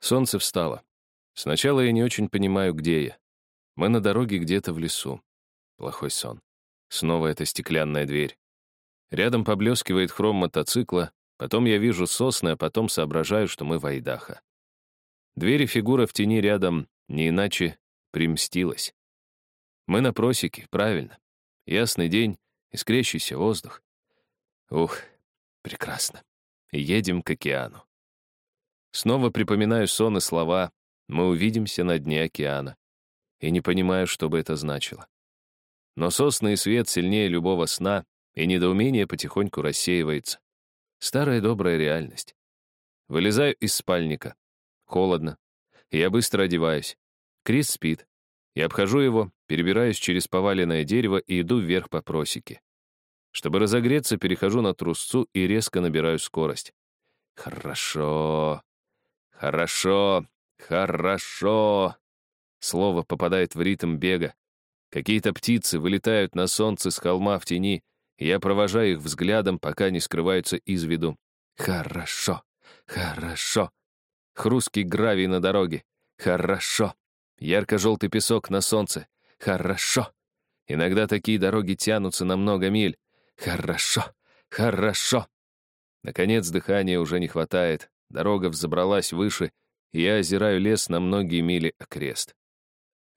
Солнце встало. Сначала я не очень понимаю, где я. Мы на дороге где-то в лесу. Плохой сон. Снова эта стеклянная дверь. Рядом поблескивает хром мотоцикла, потом я вижу сосны, а потом соображаю, что мы в Айдаха. Дверь и фигура в тени рядом не иначе примстилась. Мы на просеке, правильно. Ясный день, искрящийся воздух. Ух, прекрасно. Едем к океану. Снова припоминаю сон и слова «Мы увидимся на дне океана». И не понимаю, что бы это значило. Но сосны и свет сильнее любого сна, и недоумение потихоньку рассеивается. Старая добрая реальность. Вылезаю из спальника. Холодно. Я быстро одеваюсь. Крис спит. Я обхожу его, перебираюсь через поваленное дерево и иду вверх по просеке. Чтобы разогреться, перехожу на трусцу и резко набираю скорость. Хорошо. Хорошо. Хорошо. Слово попадает в ритм бега. Какие-то птицы вылетают на солнце с холма в тени, я провожаю их взглядом, пока не скрываются из виду. Хорошо. Хорошо. Хрусткий гравий на дороге. Хорошо. Ярко-желтый песок на солнце. Хорошо. Иногда такие дороги тянутся на много миль. Хорошо. Хорошо. Наконец, дыхания уже не хватает. Дорога взобралась выше, и я озираю лес на многие мили окрест.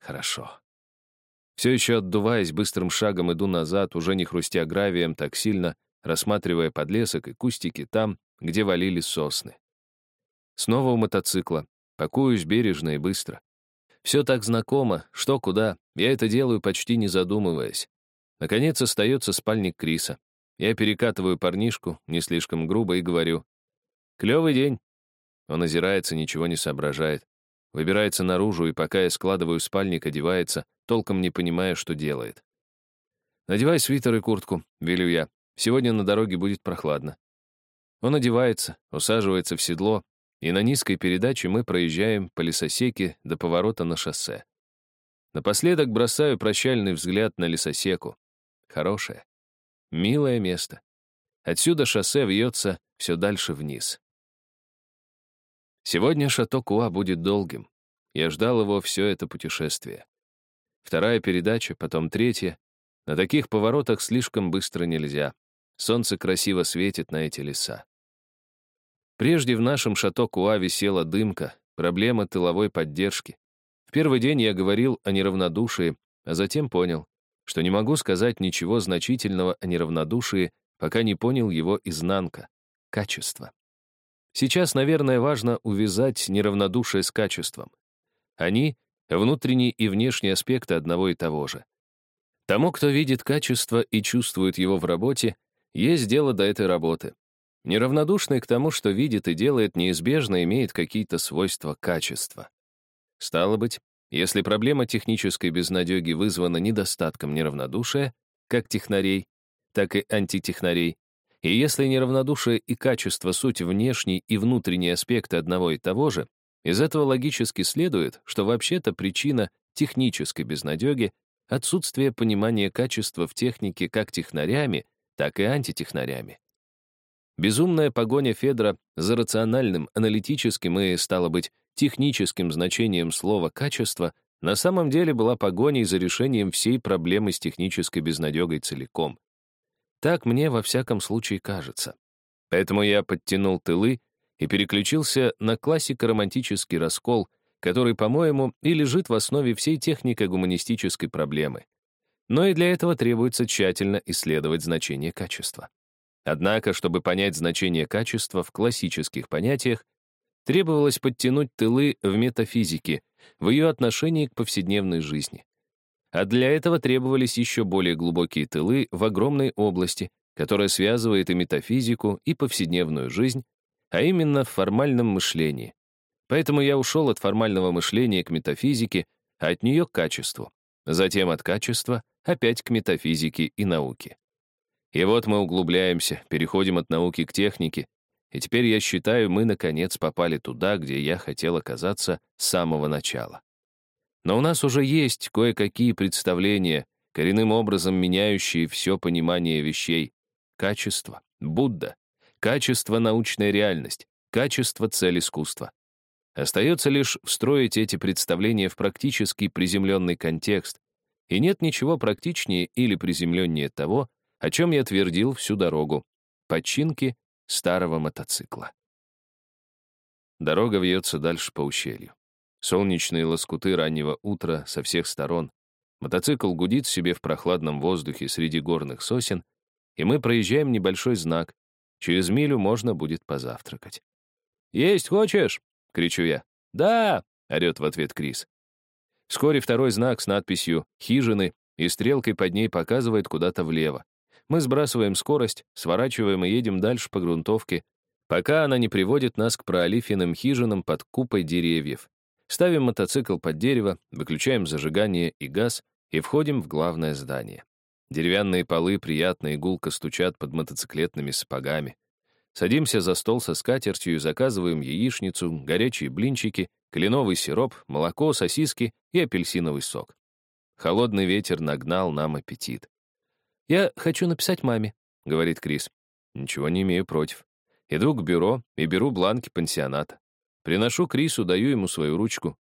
Хорошо. Все еще отдуваясь, быстрым шагом иду назад, уже не хрустя гравием так сильно, рассматривая подлесок и кустики там, где валили сосны. Снова у мотоцикла. Пакуюсь бережно и быстро. Все так знакомо, что куда, я это делаю почти не задумываясь. Наконец остается спальник Криса. Я перекатываю парнишку, не слишком грубо, и говорю. «Клевый день». Он озирается, ничего не соображает. Выбирается наружу, и пока я складываю спальник, одевается, толком не понимая, что делает. «Надевай свитер и куртку», — велю я. «Сегодня на дороге будет прохладно». Он одевается, усаживается в седло, и на низкой передаче мы проезжаем по лесосеке до поворота на шоссе. Напоследок бросаю прощальный взгляд на лесосеку. Хорошее. Милое место. Отсюда шоссе вьется все дальше вниз. Сегодня шато Куа будет долгим. Я ждал его все это путешествие. Вторая передача, потом третья. На таких поворотах слишком быстро нельзя. Солнце красиво светит на эти леса. Прежде в нашем шато Куа висела дымка, проблема тыловой поддержки. В первый день я говорил о неравнодушии, а затем понял, что не могу сказать ничего значительного о неравнодушии, пока не понял его изнанка — качество. Сейчас, наверное, важно увязать неравнодушие с качеством. Они — внутренние и внешние аспекты одного и того же. Тому, кто видит качество и чувствует его в работе, есть дело до этой работы. Неравнодушный к тому, что видит и делает, неизбежно имеет какие-то свойства качества. Стало быть, если проблема технической безнадеги вызвана недостатком неравнодушия, как технарей, так и антитехнарей, и если неравнодушие и качество — суть внешний и внутренний аспекты одного и того же, из этого логически следует, что вообще-то причина технической безнадеги — отсутствие понимания качества в технике как технарями, так и антитехнарями. Безумная погоня Федора за рациональным, аналитическим и, стало быть, техническим значением слова «качество» на самом деле была погоней за решением всей проблемы с технической безнадегой целиком. Так мне во всяком случае кажется. Поэтому я подтянул тылы и переключился на классико-романтический раскол, который, по-моему, и лежит в основе всей технико-гуманистической проблемы. Но и для этого требуется тщательно исследовать значение качества. Однако, чтобы понять значение качества в классических понятиях, требовалось подтянуть тылы в метафизике, в ее отношении к повседневной жизни. А для этого требовались еще более глубокие тылы в огромной области, которая связывает и метафизику, и повседневную жизнь, а именно в формальном мышлении. Поэтому я ушел от формального мышления к метафизике, а от нее к качеству. Затем от качества опять к метафизике и науке. И вот мы углубляемся, переходим от науки к технике, и теперь я считаю, мы наконец попали туда, где я хотел оказаться с самого начала. Но у нас уже есть кое-какие представления, коренным образом меняющие все понимание вещей. Качество, Будда, качество научная реальность, качество цель искусства. Остается лишь встроить эти представления в практически приземленный контекст, и нет ничего практичнее или приземленнее того, о чем я твердил всю дорогу — починки старого мотоцикла. Дорога вьется дальше по ущелью. Солнечные лоскуты раннего утра со всех сторон. Мотоцикл гудит себе в прохладном воздухе среди горных сосен, и мы проезжаем небольшой знак. Через милю можно будет позавтракать. «Есть хочешь?» — кричу я. «Да!» — орёт в ответ Крис. Вскоре второй знак с надписью «Хижины» и стрелкой под ней показывает куда-то влево. Мы сбрасываем скорость, сворачиваем и едем дальше по грунтовке, пока она не приводит нас к проолифиным хижинам под купой деревьев. Ставим мотоцикл под дерево, выключаем зажигание и газ и входим в главное здание. Деревянные полы приятно и гулко стучат под мотоциклетными сапогами. Садимся за стол со скатертью и заказываем яичницу, горячие блинчики, кленовый сироп, молоко, сосиски и апельсиновый сок. Холодный ветер нагнал нам аппетит. «Я хочу написать маме», — говорит Крис. Ничего не имею против. Иду к бюро и беру бланки пансионата. Приношу Крису, даю ему свою ручку.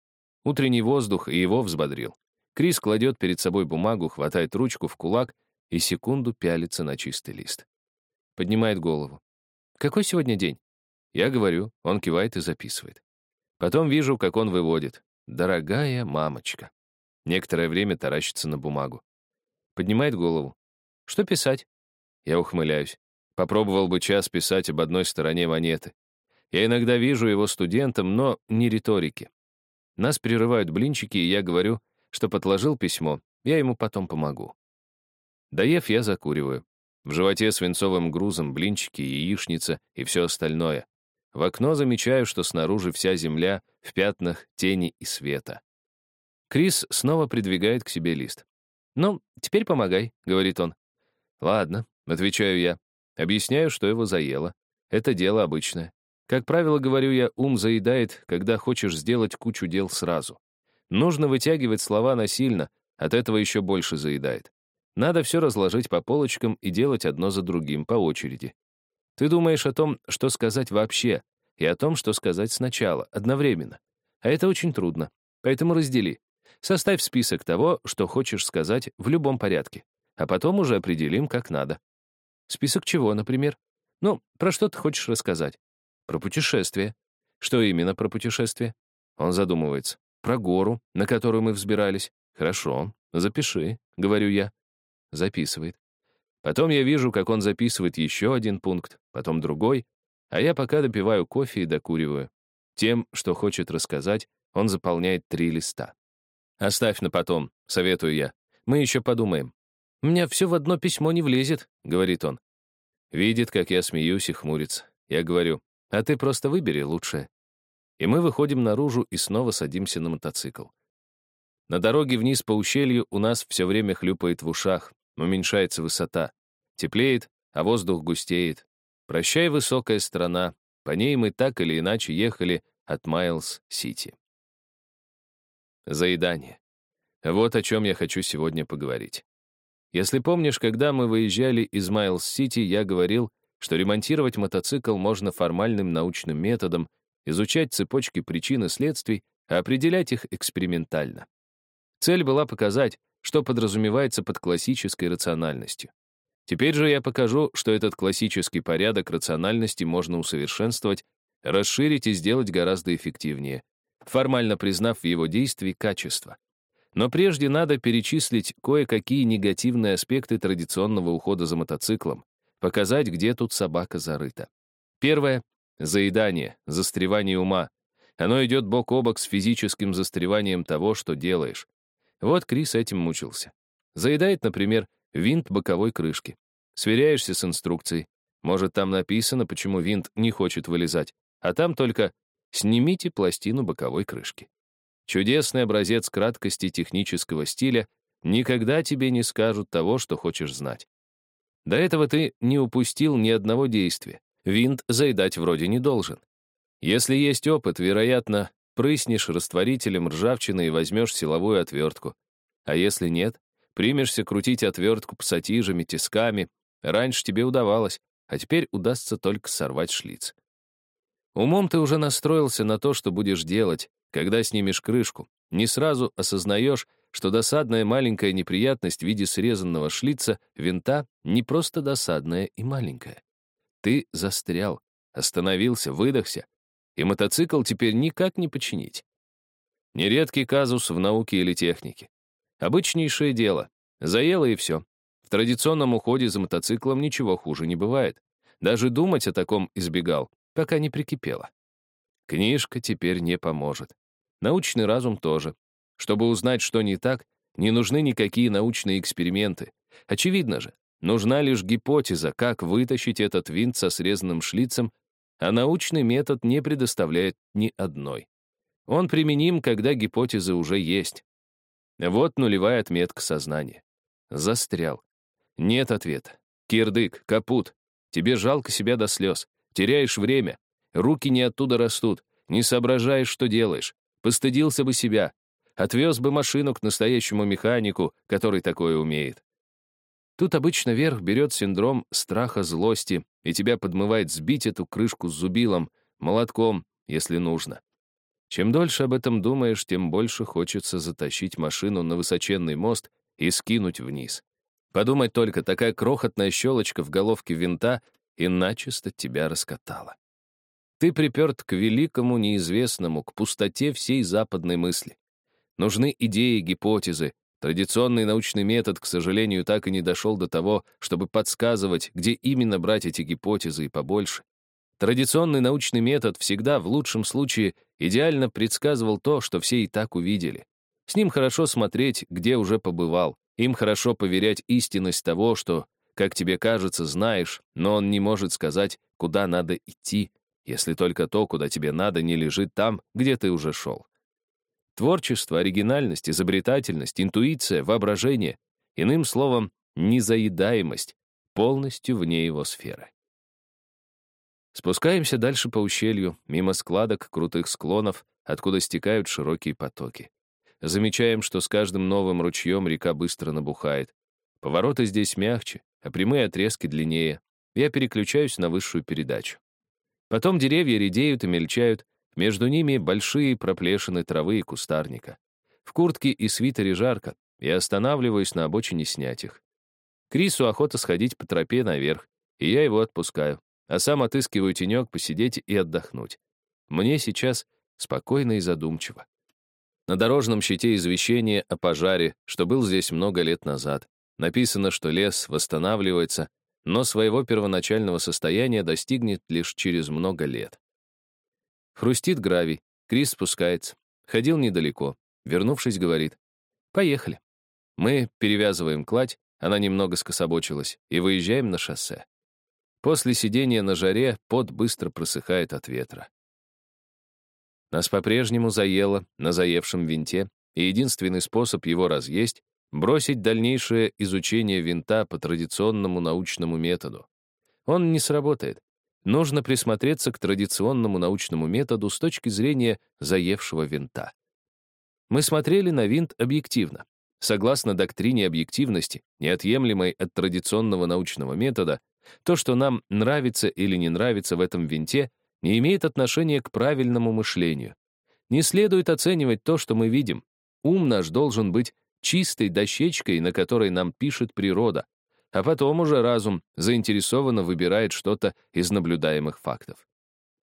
Утренний воздух и его взбодрил. Крис кладет перед собой бумагу, хватает ручку в кулак и секунду пялится на чистый лист. Поднимает голову. «Какой сегодня день?» Я говорю, он кивает и записывает. Потом вижу, как он выводит. «Дорогая мамочка». Некоторое время таращится на бумагу. Поднимает голову. «Что писать?» Я ухмыляюсь. Попробовал бы час писать об одной стороне монеты. Я иногда вижу его студентом, но не риторики. Нас прерывают блинчики, и я говорю, что подложил письмо, я ему потом помогу. Доев, я закуриваю. В животе свинцовым грузом блинчики, яичница и все остальное. В окно замечаю, что снаружи вся земля в пятнах тени и света. Крис снова придвигает к себе лист. «Ну, теперь помогай», — говорит он. «Ладно», — отвечаю я. Объясняю, что его заело. Это дело обычное. Как правило, говорю я, ум заедает, когда хочешь сделать кучу дел сразу. Нужно вытягивать слова насильно, от этого еще больше заедает. Надо все разложить по полочкам и делать одно за другим по очереди. Ты думаешь о том, что сказать вообще, и о том, что сказать сначала, одновременно. А это очень трудно. Поэтому раздели. Составь список того, что хочешь сказать в любом порядке, а потом уже определим, как надо. Список чего, например? Ну, про что ты хочешь рассказать? Про путешествие. Что именно про путешествие? Он задумывается. Про гору, на которую мы взбирались. Хорошо, запиши, говорю я. Записывает. Потом я вижу, как он записывает еще один пункт, потом другой, а я пока допиваю кофе и докуриваю. Тем, что хочет рассказать, он заполняет три листа. «Оставь на потом», — советую я. «Мы еще подумаем». «У меня все в одно письмо не влезет», — говорит он. Видит, как я смеюсь и хмурится. Я говорю, а ты просто выбери лучшее. И мы выходим наружу и снова садимся на мотоцикл. На дороге вниз по ущелью у нас все время хлюпает в ушах, уменьшается высота. Теплеет, а воздух густеет. Прощай, высокая страна. По ней мы так или иначе ехали от Майлз-Сити. Заедание. Вот о чем я хочу сегодня поговорить. Если помнишь, когда мы выезжали из Майлз-Сити, я говорил, что ремонтировать мотоцикл можно формальным научным методом, изучать цепочки причин и следствий, а определять их экспериментально. Цель была показать, что подразумевается под классической рациональностью. Теперь же я покажу, что этот классический порядок рациональности можно усовершенствовать, расширить и сделать гораздо эффективнее, формально признав в его действии качество. Но прежде надо перечислить кое-какие негативные аспекты традиционного ухода за мотоциклом, показать, где тут собака зарыта. Первое — заедание, застревание ума. Оно идет бок о бок с физическим застреванием того, что делаешь. Вот Крис этим мучился. Заедает, например, винт боковой крышки. Сверяешься с инструкцией. Может, там написано, почему винт не хочет вылезать, а там только «снимите пластину боковой крышки». Чудесный образец краткости технического стиля никогда тебе не скажут того, что хочешь знать. До этого ты не упустил ни одного действия. Винт заедать вроде не должен. Если есть опыт, вероятно, прыснешь растворителем ржавчины и возьмешь силовую отвертку. А если нет, примешься крутить отвертку пассатижами, тисками. Раньше тебе удавалось, а теперь удастся только сорвать шлиц. Умом ты уже настроился на то, что будешь делать, когда снимешь крышку. Не сразу осознаешь, что досадная маленькая неприятность в виде срезанного шлица винта не просто досадная и маленькая. Ты застрял, остановился, выдохся, и мотоцикл теперь никак не починить. Нередкий казус в науке или технике. Обычнейшее дело. Заело и все. В традиционном уходе за мотоциклом ничего хуже не бывает. Даже думать о таком избегал, пока не прикипело. Книжка теперь не поможет. Научный разум тоже. Чтобы узнать, что не так, не нужны никакие научные эксперименты. Очевидно же, нужна лишь гипотеза, как вытащить этот винт со срезанным шлицем, а научный метод не предоставляет ни одной. Он применим, когда гипотезы уже есть. Вот нулевая отметка сознания. Застрял. Нет ответа. Кирдык, капут. Тебе жалко себя до слез. Теряешь время. Руки не оттуда растут. Не соображаешь, что делаешь. Постыдился бы себя. Отвез бы машину к настоящему механику, который такое умеет. Тут обычно верх берет синдром страха злости, и тебя подмывает сбить эту крышку с зубилом, молотком, если нужно. Чем дольше об этом думаешь, тем больше хочется затащить машину на высоченный мост и скинуть вниз. Подумать только, такая крохотная щелочка в головке винта и начисто тебя раскатала. Ты приперт к великому неизвестному, к пустоте всей западной мысли. Нужны идеи, гипотезы. Традиционный научный метод, к сожалению, так и не дошел до того, чтобы подсказывать, где именно брать эти гипотезы и побольше. Традиционный научный метод всегда, в лучшем случае, идеально предсказывал то, что все и так увидели. С ним хорошо смотреть, где уже побывал. Им хорошо поверять истинность того, что, как тебе кажется, знаешь, но он не может сказать, куда надо идти, если только то, куда тебе надо, не лежит там, где ты уже шел. Творчество, оригинальность, изобретательность, интуиция, воображение, иным словом, незаедаемость, полностью вне его сферы. Спускаемся дальше по ущелью, мимо складок, крутых склонов, откуда стекают широкие потоки. Замечаем, что с каждым новым ручьем река быстро набухает. Повороты здесь мягче, а прямые отрезки длиннее. Я переключаюсь на высшую передачу. Потом деревья редеют и мельчают, между ними большие проплешины травы и кустарника. В куртке и свитере жарко, я останавливаюсь на обочине снять их. Крису охота сходить по тропе наверх, и я его отпускаю а сам отыскиваю тенек посидеть и отдохнуть. Мне сейчас спокойно и задумчиво. На дорожном щите извещение о пожаре, что был здесь много лет назад. Написано, что лес восстанавливается, но своего первоначального состояния достигнет лишь через много лет. Хрустит гравий, Крис спускается. Ходил недалеко. Вернувшись, говорит, «Поехали». Мы перевязываем кладь, она немного скособочилась, и выезжаем на шоссе. После сидения на жаре пот быстро просыхает от ветра. Нас по-прежнему заело на заевшем винте, и единственный способ его разъесть — бросить дальнейшее изучение винта по традиционному научному методу. Он не сработает. Нужно присмотреться к традиционному научному методу с точки зрения заевшего винта. Мы смотрели на винт объективно. Согласно доктрине объективности, неотъемлемой от традиционного научного метода, то, что нам нравится или не нравится в этом винте, не имеет отношения к правильному мышлению. Не следует оценивать то, что мы видим. Ум наш должен быть чистой дощечкой, на которой нам пишет природа, а потом уже разум заинтересованно выбирает что-то из наблюдаемых фактов.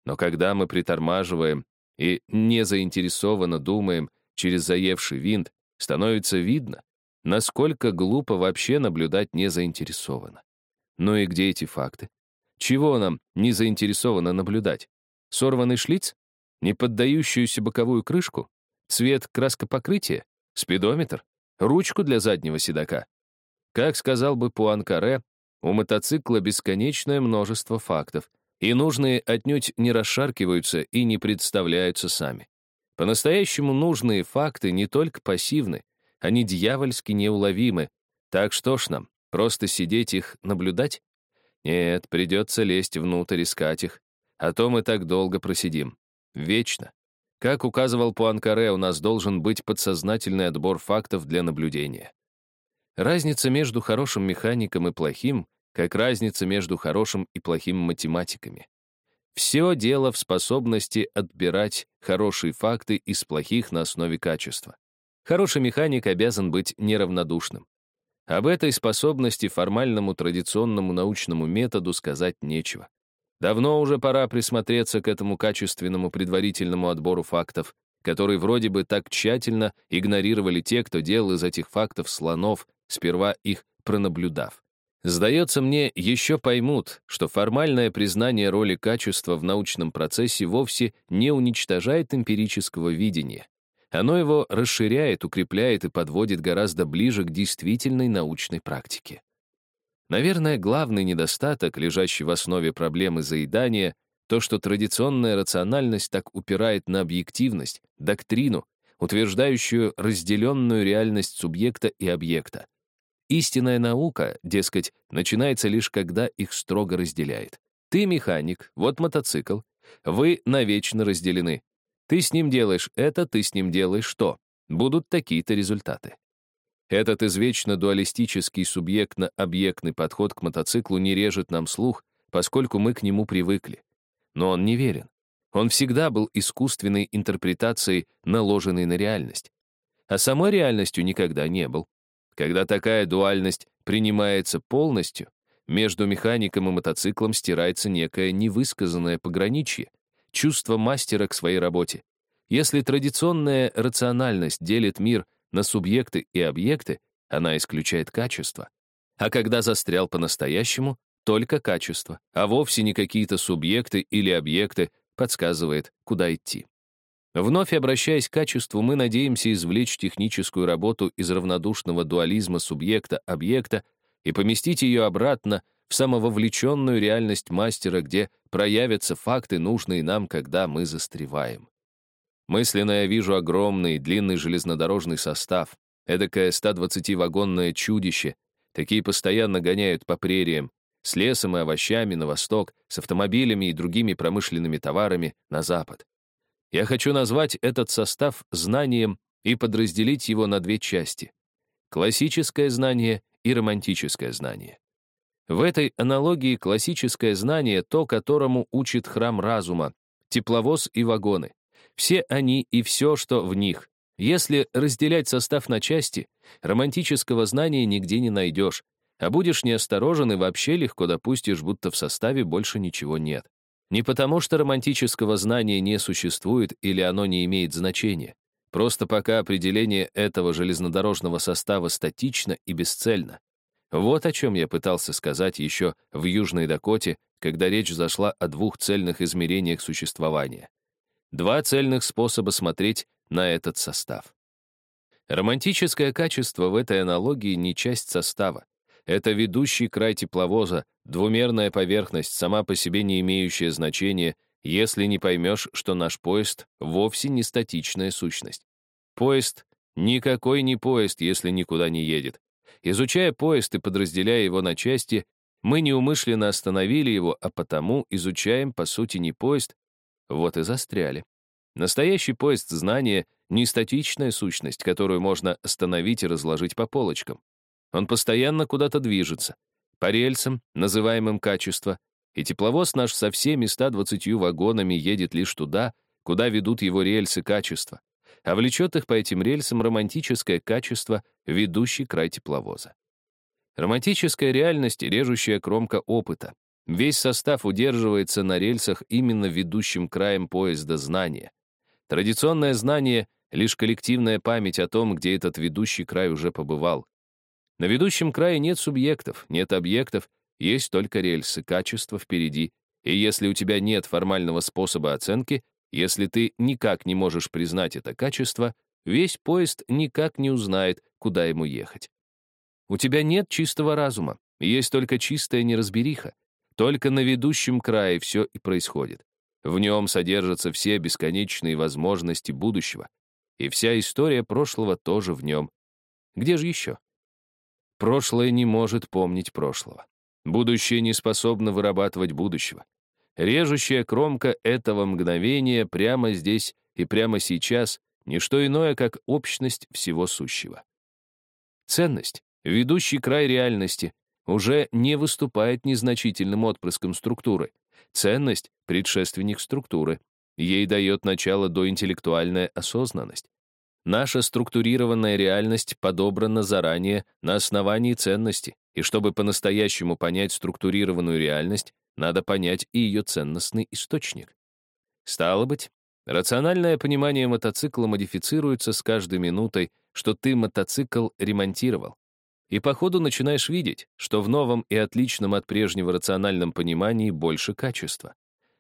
Но когда мы притормаживаем и не заинтересованно думаем через заевший винт, становится видно, насколько глупо вообще наблюдать незаинтересованно. Ну и где эти факты? Чего нам не заинтересовано наблюдать? Сорванный шлиц? Не поддающуюся боковую крышку? Цвет краскопокрытия? Спидометр? Ручку для заднего седока? Как сказал бы Пуанкаре, у мотоцикла бесконечное множество фактов, и нужные отнюдь не расшаркиваются и не представляются сами. По-настоящему нужные факты не только пассивны, они дьявольски неуловимы. Так что ж нам, Просто сидеть их, наблюдать? Нет, придется лезть внутрь, искать их. А то мы так долго просидим. Вечно. Как указывал Пуанкаре, у нас должен быть подсознательный отбор фактов для наблюдения. Разница между хорошим механиком и плохим, как разница между хорошим и плохим математиками. Все дело в способности отбирать хорошие факты из плохих на основе качества. Хороший механик обязан быть неравнодушным. Об этой способности формальному традиционному научному методу сказать нечего. Давно уже пора присмотреться к этому качественному предварительному отбору фактов, который вроде бы так тщательно игнорировали те, кто делал из этих фактов слонов, сперва их пронаблюдав. Сдается мне, еще поймут, что формальное признание роли качества в научном процессе вовсе не уничтожает эмпирического видения. Оно его расширяет, укрепляет и подводит гораздо ближе к действительной научной практике. Наверное, главный недостаток, лежащий в основе проблемы заедания, то, что традиционная рациональность так упирает на объективность, доктрину, утверждающую разделенную реальность субъекта и объекта. Истинная наука, дескать, начинается лишь когда их строго разделяет. Ты механик, вот мотоцикл. Вы навечно разделены. Ты с ним делаешь это, ты с ним делаешь то. Будут такие-то результаты. Этот извечно дуалистический субъектно-объектный подход к мотоциклу не режет нам слух, поскольку мы к нему привыкли. Но он не верен. Он всегда был искусственной интерпретацией, наложенной на реальность. А самой реальностью никогда не был. Когда такая дуальность принимается полностью, между механиком и мотоциклом стирается некое невысказанное пограничье, чувство мастера к своей работе. Если традиционная рациональность делит мир на субъекты и объекты, она исключает качество. А когда застрял по-настоящему, только качество, а вовсе не какие-то субъекты или объекты подсказывает, куда идти. Вновь обращаясь к качеству, мы надеемся извлечь техническую работу из равнодушного дуализма субъекта-объекта и поместить ее обратно в самововлеченную реальность мастера, где проявятся факты, нужные нам, когда мы застреваем. Мысленно я вижу огромный, длинный железнодорожный состав, эдакое 120-вагонное чудище, такие постоянно гоняют по прериям, с лесом и овощами на восток, с автомобилями и другими промышленными товарами на запад. Я хочу назвать этот состав знанием и подразделить его на две части — классическое знание и романтическое знание. В этой аналогии классическое знание — то, которому учит храм разума, тепловоз и вагоны. Все они и все, что в них. Если разделять состав на части, романтического знания нигде не найдешь, а будешь неосторожен и вообще легко допустишь, будто в составе больше ничего нет. Не потому, что романтического знания не существует или оно не имеет значения. Просто пока определение этого железнодорожного состава статично и бесцельно. Вот о чем я пытался сказать еще в Южной Дакоте, когда речь зашла о двух цельных измерениях существования. Два цельных способа смотреть на этот состав. Романтическое качество в этой аналогии не часть состава. Это ведущий край тепловоза, двумерная поверхность, сама по себе не имеющая значения, если не поймешь, что наш поезд вовсе не статичная сущность. Поезд — никакой не поезд, если никуда не едет. Изучая поезд и подразделяя его на части, мы неумышленно остановили его, а потому изучаем, по сути, не поезд, вот и застряли. Настоящий поезд знания — не статичная сущность, которую можно остановить и разложить по полочкам. Он постоянно куда-то движется. По рельсам, называемым качество, и тепловоз наш со всеми 120 вагонами едет лишь туда, куда ведут его рельсы качества, а влечет их по этим рельсам романтическое качество, ведущий край тепловоза. Романтическая реальность — режущая кромка опыта. Весь состав удерживается на рельсах именно ведущим краем поезда знания. Традиционное знание — лишь коллективная память о том, где этот ведущий край уже побывал. На ведущем крае нет субъектов, нет объектов, есть только рельсы, качество впереди. И если у тебя нет формального способа оценки, если ты никак не можешь признать это качество, весь поезд никак не узнает, куда ему ехать. У тебя нет чистого разума, есть только чистая неразбериха. Только на ведущем крае все и происходит. В нем содержатся все бесконечные возможности будущего. И вся история прошлого тоже в нем. Где же еще? Прошлое не может помнить прошлого. Будущее не способно вырабатывать будущего. Режущая кромка этого мгновения прямо здесь и прямо сейчас — не что иное, как общность всего сущего. Ценность, ведущий край реальности, уже не выступает незначительным отпрыском структуры, Ценность — предшественник структуры. Ей дает начало доинтеллектуальная осознанность. Наша структурированная реальность подобрана заранее на основании ценности, и чтобы по-настоящему понять структурированную реальность, надо понять и ее ценностный источник. Стало быть, рациональное понимание мотоцикла модифицируется с каждой минутой, что ты мотоцикл ремонтировал. И по ходу начинаешь видеть, что в новом и отличном от прежнего рациональном понимании больше качества.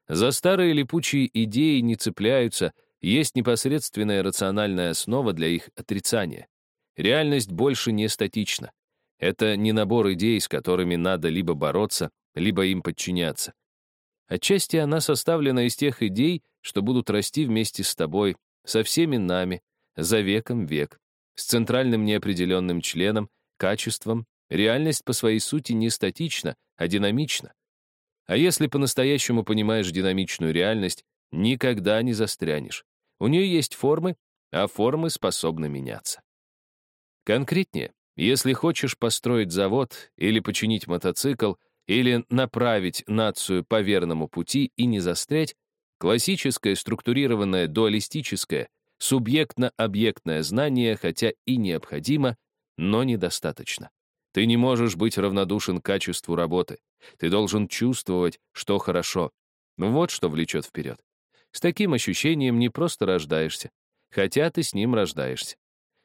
За старые липучие идеи не цепляются — есть непосредственная рациональная основа для их отрицания. Реальность больше не статична. Это не набор идей, с которыми надо либо бороться, либо им подчиняться. Отчасти она составлена из тех идей, что будут расти вместе с тобой, со всеми нами, за веком век, с центральным неопределенным членом, качеством. Реальность по своей сути не статична, а динамична. А если по-настоящему понимаешь динамичную реальность, никогда не застрянешь. У нее есть формы, а формы способны меняться. Конкретнее, если хочешь построить завод или починить мотоцикл, или направить нацию по верному пути и не застрять, классическое структурированное дуалистическое, субъектно-объектное знание, хотя и необходимо, но недостаточно. Ты не можешь быть равнодушен к качеству работы. Ты должен чувствовать, что хорошо. Вот что влечет вперед. С таким ощущением не просто рождаешься, хотя ты с ним рождаешься.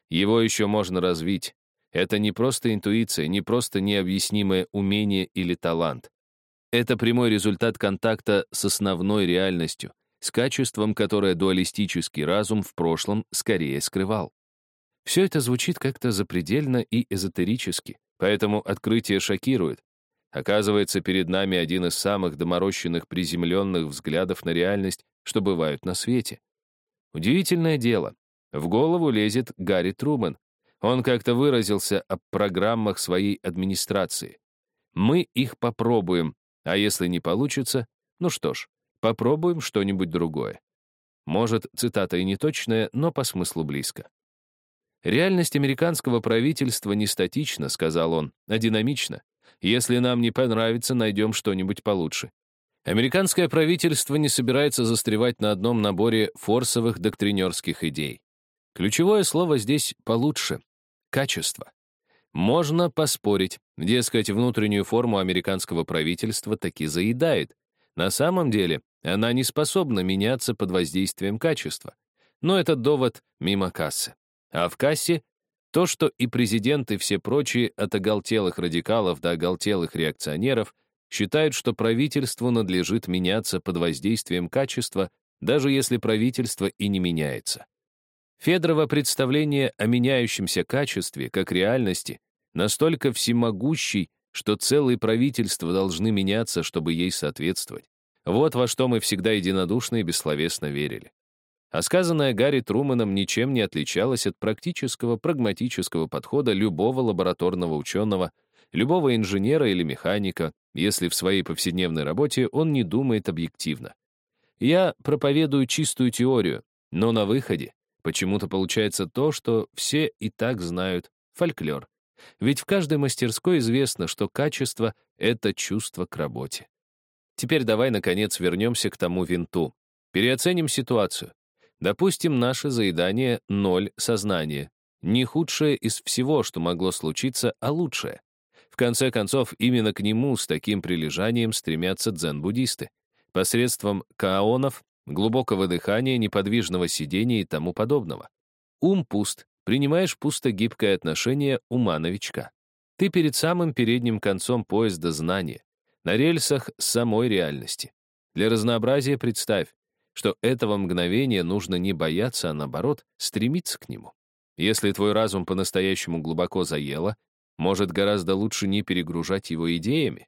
Его еще можно развить. Это не просто интуиция, не просто необъяснимое умение или талант. Это прямой результат контакта с основной реальностью, с качеством, которое дуалистический разум в прошлом скорее скрывал. Все это звучит как-то запредельно и эзотерически, поэтому открытие шокирует. Оказывается, перед нами один из самых доморощенных приземленных взглядов на реальность, что бывают на свете. Удивительное дело. В голову лезет Гарри Трумэн. Он как-то выразился о программах своей администрации. Мы их попробуем, а если не получится, ну что ж, попробуем что-нибудь другое. Может, цитата и не точная, но по смыслу близко. «Реальность американского правительства не статична», — сказал он, — «а динамична. Если нам не понравится, найдем что-нибудь получше. Американское правительство не собирается застревать на одном наборе форсовых доктринерских идей. Ключевое слово здесь «получше» — качество. Можно поспорить, дескать, внутреннюю форму американского правительства таки заедает. На самом деле она не способна меняться под воздействием качества. Но этот довод мимо кассы. А в кассе то, что и президент, и все прочие, от оголтелых радикалов до оголтелых реакционеров, считают, что правительству надлежит меняться под воздействием качества, даже если правительство и не меняется. Федорово представление о меняющемся качестве, как реальности, настолько всемогущий, что целые правительства должны меняться, чтобы ей соответствовать. Вот во что мы всегда единодушно и бессловесно верили. А сказанное Гарри Труманом ничем не отличалось от практического, прагматического подхода любого лабораторного ученого, любого инженера или механика, если в своей повседневной работе он не думает объективно. Я проповедую чистую теорию, но на выходе почему-то получается то, что все и так знают — фольклор. Ведь в каждой мастерской известно, что качество — это чувство к работе. Теперь давай, наконец, вернемся к тому винту. Переоценим ситуацию. Допустим, наше заедание — ноль сознания. Не худшее из всего, что могло случиться, а лучшее. В конце концов, именно к нему с таким прилежанием стремятся дзен-буддисты. Посредством каонов, глубокого дыхания, неподвижного сидения и тому подобного. Ум пуст, принимаешь пусто-гибкое отношение ума новичка. Ты перед самым передним концом поезда знания, на рельсах самой реальности. Для разнообразия представь, что этого мгновения нужно не бояться, а наоборот, стремиться к нему. Если твой разум по-настоящему глубоко заело, может, гораздо лучше не перегружать его идеями?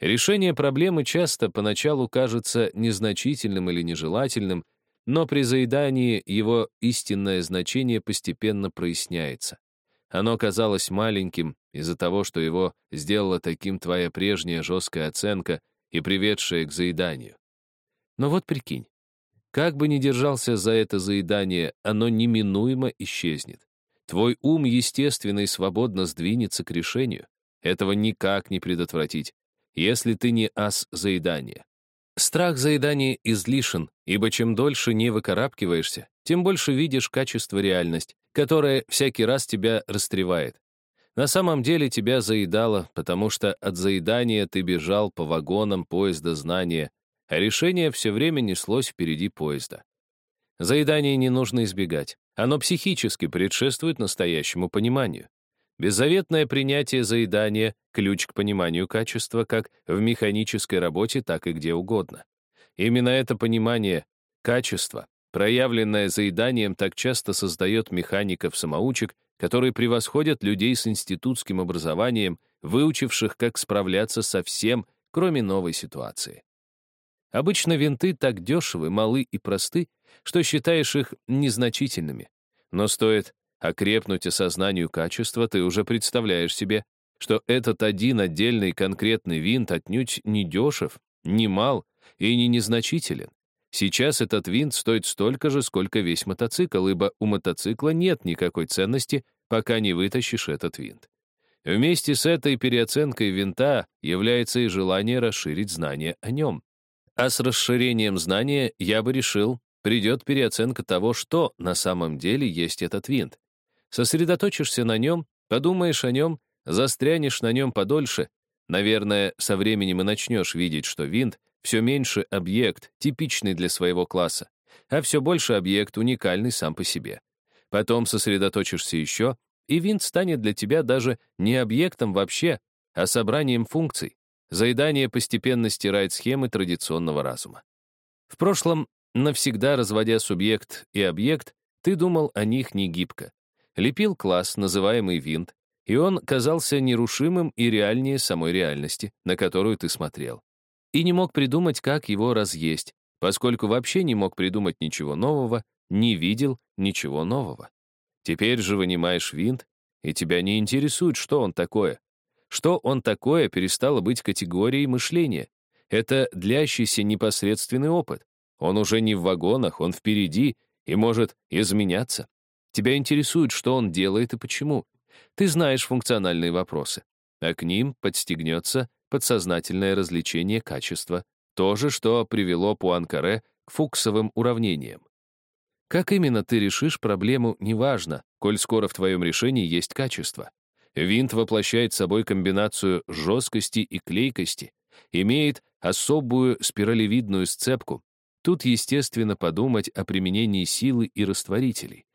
Решение проблемы часто поначалу кажется незначительным или нежелательным, но при заедании его истинное значение постепенно проясняется. Оно казалось маленьким из-за того, что его сделала таким твоя прежняя жесткая оценка и приведшая к заеданию. Но вот прикинь, как бы ни держался за это заедание, оно неминуемо исчезнет. Твой ум естественно и свободно сдвинется к решению. Этого никак не предотвратить, если ты не ас заедания. Страх заедания излишен, ибо чем дольше не выкарабкиваешься, тем больше видишь качество реальность, которая всякий раз тебя растревает. На самом деле тебя заедало, потому что от заедания ты бежал по вагонам поезда знания, а решение все время неслось впереди поезда. Заедание не нужно избегать. Оно психически предшествует настоящему пониманию. Беззаветное принятие заедания — ключ к пониманию качества как в механической работе, так и где угодно. Именно это понимание качества, проявленное заеданием, так часто создает механиков-самоучек, которые превосходят людей с институтским образованием, выучивших, как справляться со всем, кроме новой ситуации. Обычно винты так дешевы, малы и просты, что считаешь их незначительными. Но стоит окрепнуть осознанию качества, ты уже представляешь себе, что этот один отдельный конкретный винт отнюдь не дешев, не мал и не незначителен. Сейчас этот винт стоит столько же, сколько весь мотоцикл, ибо у мотоцикла нет никакой ценности, пока не вытащишь этот винт. Вместе с этой переоценкой винта является и желание расширить знания о нем. А с расширением знания, я бы решил, придет переоценка того, что на самом деле есть этот винт. Сосредоточишься на нем, подумаешь о нем, застрянешь на нем подольше. Наверное, со временем и начнешь видеть, что винт все меньше объект, типичный для своего класса, а все больше объект, уникальный сам по себе. Потом сосредоточишься еще, и винт станет для тебя даже не объектом вообще, а собранием функций. Заедание постепенно стирает схемы традиционного разума. В прошлом, навсегда разводя субъект и объект, ты думал о них не гибко лепил класс, называемый винт, и он казался нерушимым и реальнее самой реальности, на которую ты смотрел. И не мог придумать, как его разъесть, поскольку вообще не мог придумать ничего нового, не видел ничего нового. Теперь же вынимаешь винт, и тебя не интересует, что он такое. Что он такое перестало быть категорией мышления. Это длящийся непосредственный опыт. Он уже не в вагонах, он впереди и может изменяться. Тебя интересует, что он делает и почему. Ты знаешь функциональные вопросы. А к ним подстегнется подсознательное развлечение качества, то же, что привело Пуанкаре к фуксовым уравнениям. Как именно ты решишь проблему, неважно, коль скоро в твоем решении есть качество. Винт воплощает собой комбинацию жесткости и клейкости, имеет особую спиралевидную сцепку. Тут, естественно, подумать о применении силы и растворителей.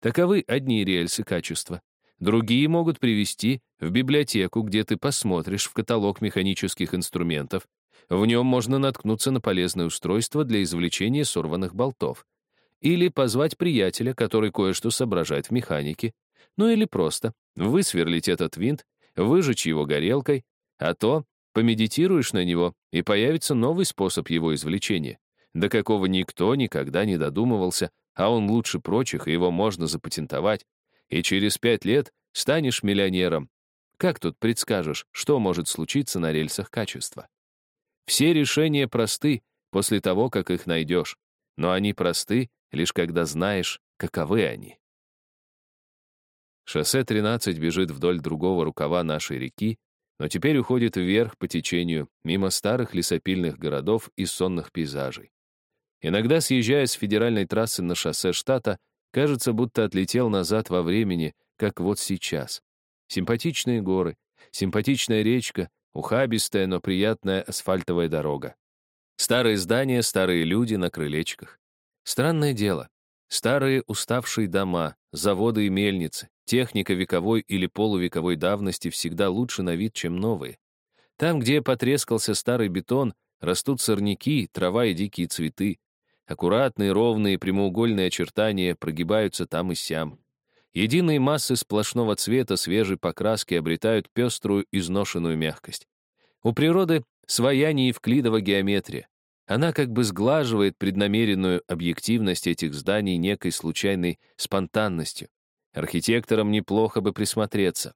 Таковы одни рельсы качества. Другие могут привести в библиотеку, где ты посмотришь в каталог механических инструментов. В нем можно наткнуться на полезное устройство для извлечения сорванных болтов. Или позвать приятеля, который кое-что соображает в механике. Ну или просто высверлить этот винт, выжечь его горелкой, а то помедитируешь на него, и появится новый способ его извлечения, до какого никто никогда не додумывался, а он лучше прочих, и его можно запатентовать, и через пять лет станешь миллионером. Как тут предскажешь, что может случиться на рельсах качества? Все решения просты после того, как их найдешь, но они просты, лишь когда знаешь, каковы они. Шоссе 13 бежит вдоль другого рукава нашей реки, но теперь уходит вверх по течению, мимо старых лесопильных городов и сонных пейзажей. Иногда, съезжая с федеральной трассы на шоссе штата, кажется, будто отлетел назад во времени, как вот сейчас. Симпатичные горы, симпатичная речка, ухабистая, но приятная асфальтовая дорога. Старые здания, старые люди на крылечках. Странное дело. Старые уставшие дома, заводы и мельницы, техника вековой или полувековой давности всегда лучше на вид, чем новые. Там, где потрескался старый бетон, растут сорняки, трава и дикие цветы. Аккуратные, ровные, прямоугольные очертания прогибаются там и сям. Единые массы сплошного цвета свежей покраски обретают пеструю, изношенную мягкость. У природы своя неевклидова геометрия. Она как бы сглаживает преднамеренную объективность этих зданий некой случайной спонтанностью. Архитекторам неплохо бы присмотреться.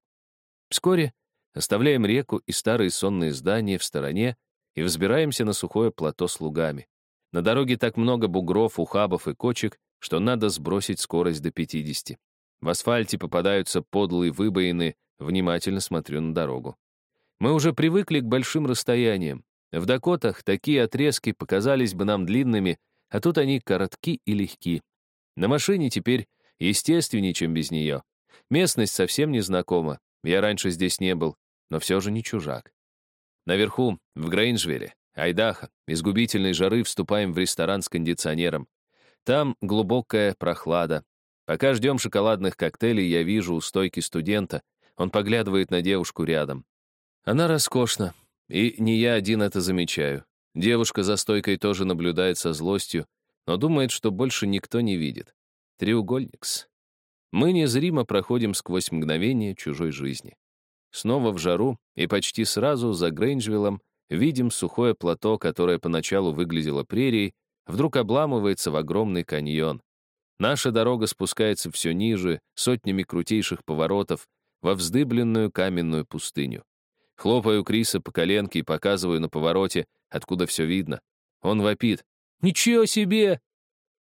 Вскоре оставляем реку и старые сонные здания в стороне и взбираемся на сухое плато с лугами. На дороге так много бугров, ухабов и кочек, что надо сбросить скорость до 50. В асфальте попадаются подлые выбоины, внимательно смотрю на дорогу. Мы уже привыкли к большим расстояниям. В Дакотах такие отрезки показались бы нам длинными, а тут они коротки и легки. На машине теперь естественнее, чем без нее. Местность совсем не знакома. Я раньше здесь не был, но все же не чужак. Наверху, в Грейнджвилле, Айдахо, из губительной жары вступаем в ресторан с кондиционером. Там глубокая прохлада. Пока ждем шоколадных коктейлей, я вижу у стойки студента. Он поглядывает на девушку рядом. Она роскошна, и не я один это замечаю. Девушка за стойкой тоже наблюдает со злостью, но думает, что больше никто не видит. Треугольникс. Мы незримо проходим сквозь мгновение чужой жизни. Снова в жару, и почти сразу за Грейнджвиллом видим сухое плато, которое поначалу выглядело прерией, вдруг обламывается в огромный каньон. Наша дорога спускается все ниже, сотнями крутейших поворотов, во вздыбленную каменную пустыню. Хлопаю Криса по коленке и показываю на повороте, откуда все видно. Он вопит. «Ничего себе!»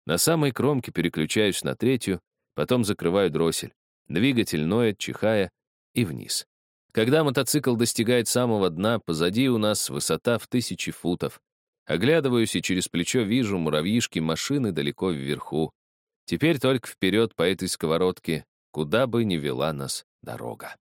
На самой кромке переключаюсь на третью, потом закрываю дроссель. Двигатель ноет, чихая, и вниз. Когда мотоцикл достигает самого дна, позади у нас высота в тысячи футов. Оглядываюсь и через плечо вижу муравьишки машины далеко вверху. Теперь только вперед по этой сковородке, куда бы ни вела нас дорога.